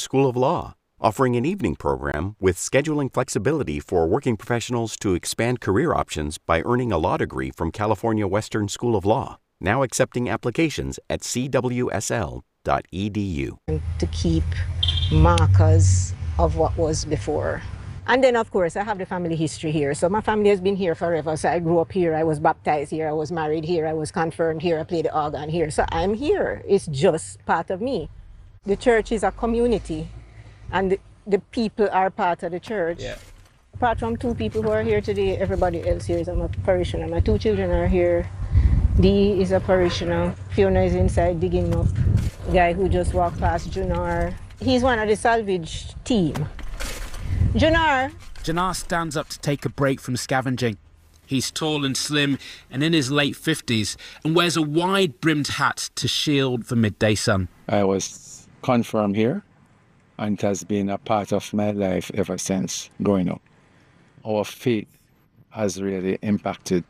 School of Law, offering an evening program with scheduling flexibility for working professionals to expand career options by earning a law degree from California Western School of Law. Now accepting applications at cwsl.edu. To keep markers of what was before. And then, of course, I have the family history here. So my family has been here forever. So I grew up here. I was baptized here. I was married here. I was confirmed here. I played the organ here. So I'm here. It's just part of me. The church is a community, and the, the people are part of the church. Yeah. Apart from two people who are here today, everybody else here is a parishioner. My two children are here. Dee is a parishioner. Fiona is inside digging up. Guy who just walked past Junar. He's one of the salvage team. Junar, Janar stands up to take a break from scavenging. He's tall and slim and in his late 50s and wears a wide brimmed hat to shield the midday sun. I was confirmed here and it has been a part of my life ever since growing up. Our faith has really impacted.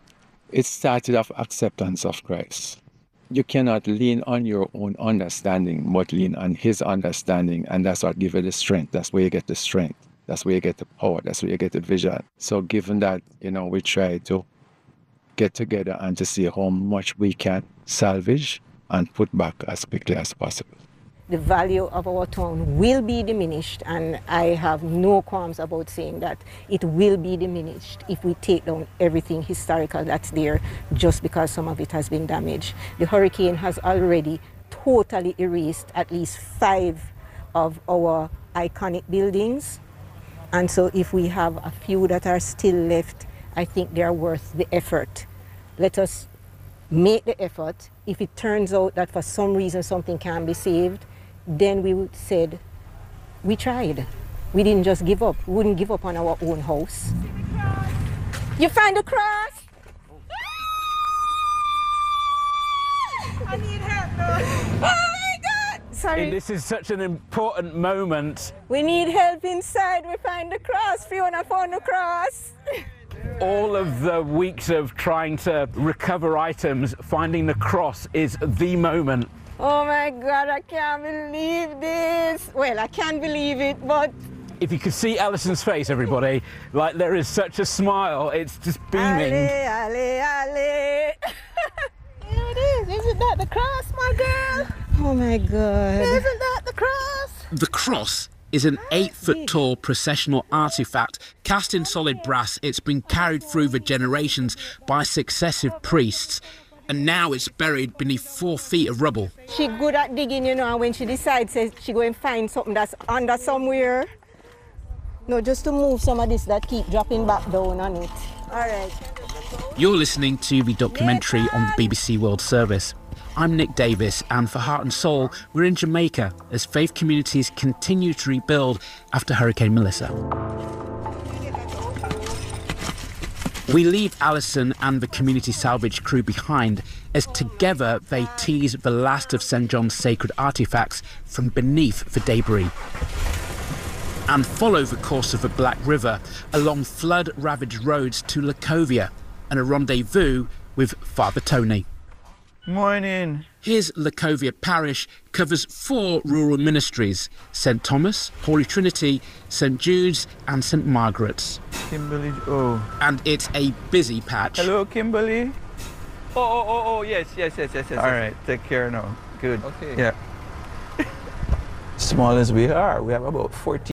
It started off acceptance of Christ. You cannot lean on your own understanding, but lean on his understanding, and that's what gives you the strength. That's where you get the strength. That's where you get the power. That's where you get the vision. So given that, you know, we try to get together and to see how much we can salvage and put back as quickly as possible. The value of our town will be diminished, and I have no qualms about saying that it will be diminished if we take down everything historical that's there just because some of it has been damaged. The hurricane has already totally erased at least five of our iconic buildings. And so, if we have a few that are still left, I think they are worth the effort. Let us make the effort. If it turns out that for some reason something can be saved, then we would said we tried. We didn't just give up. We wouldn't give up on our own house. You find the cross? I need help though. Oh my God! Sorry. This is such an important moment. We need help inside. We find the cross. Fiona found the cross. All of the weeks of trying to recover items, finding the cross is the moment. Oh my God, I can't believe this. Well, I can't believe it, but If you could see Alison's face, everybody, like there is such a smile, it's just beaming. Ale, ale, ale. Here it is. Isn't that the cross, my girl? Oh my God. Isn't that the cross? The cross is an eight foot tall processional artifact cast in solid brass. It's been carried through the generations by successive priests, and now it's buried beneath four feet of rubble. She good at digging, you know, and when she decides says she go and find something that's under somewhere. No, just to move some of this that keep dropping back down on it. All right. You're listening to the documentary on the BBC World Service. I'm Nick Davis, and for Heart and Soul, we're in Jamaica as faith communities continue to rebuild after Hurricane Melissa. We leave Alison and the community salvage crew behind as together they tease the last of St John's sacred artifacts from beneath the debris and follow the course of the Black River along flood ravaged roads to Lacovia and a rendezvous with Father Tony. Morning. His Lacovia parish covers four rural ministries St Thomas, Holy Trinity, St Jude's, and St Margaret's. Kimberly. Oh. And it's a busy patch. Hello, Kimberly. Oh, oh, oh, oh, yes, yes, yes, yes, yes. All right. Take care now. Good. Okay. Yeah. Small as we are, we have about 14